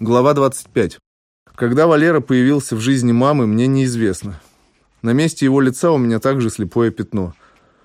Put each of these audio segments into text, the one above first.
Глава 25. Когда Валера появился в жизни мамы, мне неизвестно. На месте его лица у меня также слепое пятно.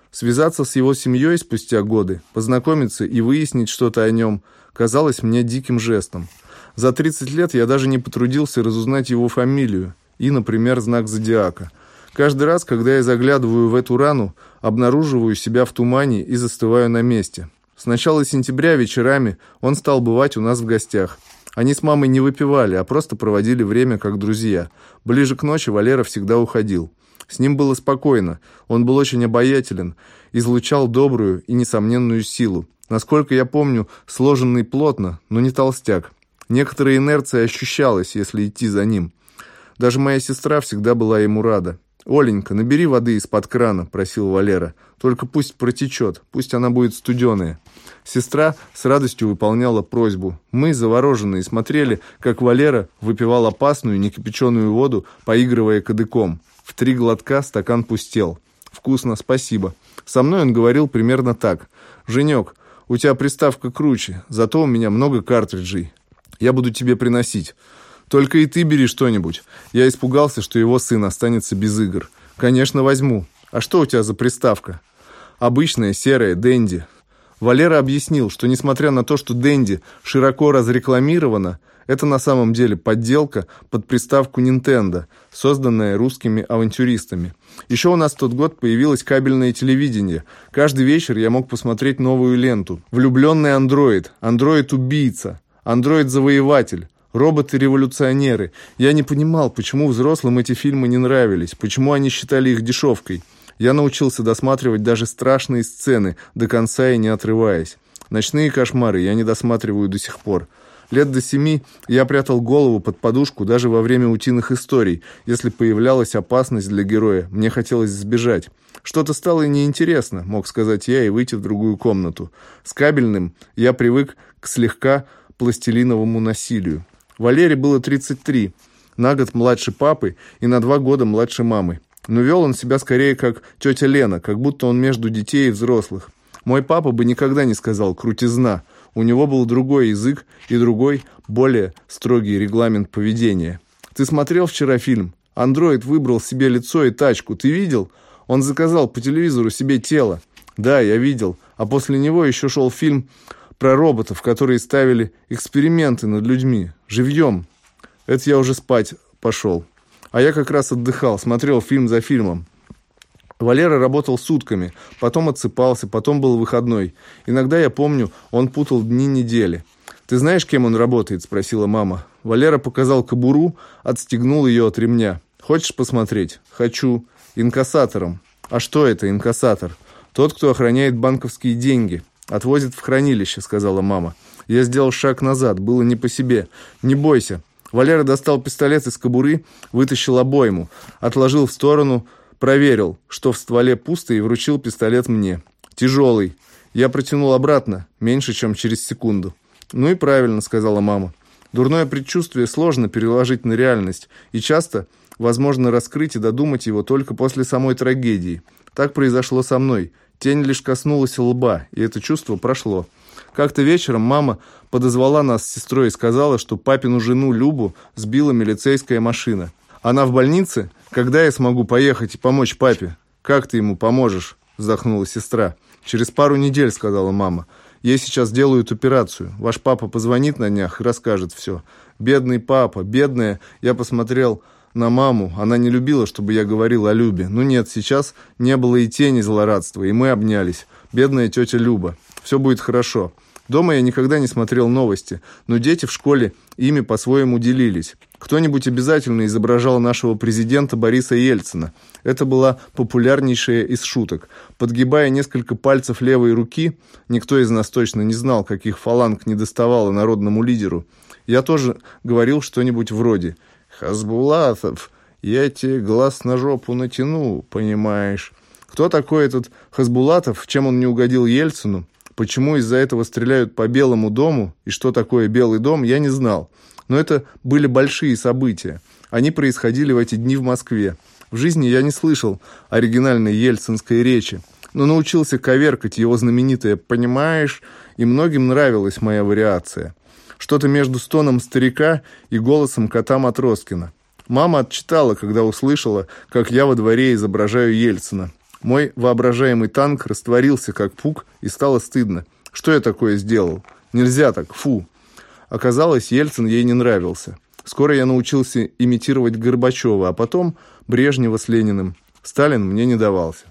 Связаться с его семьей спустя годы, познакомиться и выяснить что-то о нем, казалось мне диким жестом. За 30 лет я даже не потрудился разузнать его фамилию и, например, знак зодиака. Каждый раз, когда я заглядываю в эту рану, обнаруживаю себя в тумане и застываю на месте. С начала сентября вечерами он стал бывать у нас в гостях – они с мамой не выпивали, а просто проводили время как друзья. Ближе к ночи Валера всегда уходил. С ним было спокойно, он был очень обаятелен, излучал добрую и несомненную силу. Насколько я помню, сложенный плотно, но не толстяк. Некоторая инерция ощущалась, если идти за ним. Даже моя сестра всегда была ему рада. «Оленька, набери воды из-под крана», — просил Валера. «Только пусть протечет, пусть она будет студеная». Сестра с радостью выполняла просьбу. Мы, завороженные, смотрели, как Валера выпивал опасную, некипяченую воду, поигрывая кадыком. В три глотка стакан пустел. «Вкусно, спасибо». Со мной он говорил примерно так. «Женек, у тебя приставка круче, зато у меня много картриджей. Я буду тебе приносить». Только и ты бери что-нибудь. Я испугался, что его сын останется без игр. Конечно, возьму. А что у тебя за приставка? Обычная, серая, Дэнди. Валера объяснил, что несмотря на то, что Дэнди широко разрекламирована, это на самом деле подделка под приставку Nintendo, созданная русскими авантюристами. Еще у нас в тот год появилось кабельное телевидение. Каждый вечер я мог посмотреть новую ленту. Влюбленный андроид, андроид-убийца, андроид-завоеватель, Роботы-революционеры. Я не понимал, почему взрослым эти фильмы не нравились, почему они считали их дешевкой. Я научился досматривать даже страшные сцены, до конца и не отрываясь. Ночные кошмары я не досматриваю до сих пор. Лет до семи я прятал голову под подушку даже во время утиных историй. Если появлялась опасность для героя, мне хотелось сбежать. Что-то стало неинтересно, мог сказать я, и выйти в другую комнату. С кабельным я привык к слегка пластилиновому насилию. Валере было 33, на год младше папы и на два года младше мамы. Но вел он себя скорее как тетя Лена, как будто он между детей и взрослых. Мой папа бы никогда не сказал «крутизна». У него был другой язык и другой, более строгий регламент поведения. «Ты смотрел вчера фильм? Андроид выбрал себе лицо и тачку. Ты видел? Он заказал по телевизору себе тело. Да, я видел. А после него еще шел фильм про роботов, которые ставили эксперименты над людьми, живьем. Это я уже спать пошел. А я как раз отдыхал, смотрел фильм за фильмом. Валера работал сутками, потом отсыпался, потом был выходной. Иногда, я помню, он путал дни недели. «Ты знаешь, кем он работает?» – спросила мама. Валера показал кобуру, отстегнул ее от ремня. «Хочешь посмотреть?» «Хочу. Инкассатором». «А что это, инкассатор?» «Тот, кто охраняет банковские деньги». «Отвозит в хранилище», — сказала мама. Я сделал шаг назад, было не по себе. «Не бойся». Валера достал пистолет из кобуры, вытащил обойму, отложил в сторону, проверил, что в стволе пусто, и вручил пистолет мне. «Тяжелый». Я протянул обратно, меньше, чем через секунду. «Ну и правильно», — сказала мама. «Дурное предчувствие сложно переложить на реальность, и часто возможно раскрыть и додумать его только после самой трагедии. Так произошло со мной. Тень лишь коснулась лба, и это чувство прошло. Как-то вечером мама подозвала нас с сестрой и сказала, что папину жену Любу сбила милицейская машина. Она в больнице? Когда я смогу поехать и помочь папе? Как ты ему поможешь? Вздохнула сестра. Через пару недель, сказала мама. Ей сейчас делают операцию. Ваш папа позвонит на днях и расскажет все. Бедный папа, бедная. Я посмотрел на маму. Она не любила, чтобы я говорил о Любе. Ну нет, сейчас не было и тени злорадства, и мы обнялись. Бедная тетя Люба. Все будет хорошо. Дома я никогда не смотрел новости, но дети в школе ими по-своему делились. Кто-нибудь обязательно изображал нашего президента Бориса Ельцина. Это была популярнейшая из шуток. Подгибая несколько пальцев левой руки, никто из нас точно не знал, каких фаланг не доставало народному лидеру. Я тоже говорил что-нибудь вроде – Хасбулатов, я тебе глаз на жопу натяну, понимаешь. Кто такой этот Хасбулатов, чем он не угодил Ельцину, почему из-за этого стреляют по Белому дому и что такое Белый дом, я не знал. Но это были большие события. Они происходили в эти дни в Москве. В жизни я не слышал оригинальной ельцинской речи, но научился коверкать его знаменитое «понимаешь», и многим нравилась моя вариация. Что-то между стоном старика и голосом кота Матроскина. Мама отчитала, когда услышала, как я во дворе изображаю Ельцина. Мой воображаемый танк растворился, как пук, и стало стыдно. Что я такое сделал? Нельзя так, фу. Оказалось, Ельцин ей не нравился. Скоро я научился имитировать Горбачева, а потом Брежнева с Лениным. Сталин мне не давался.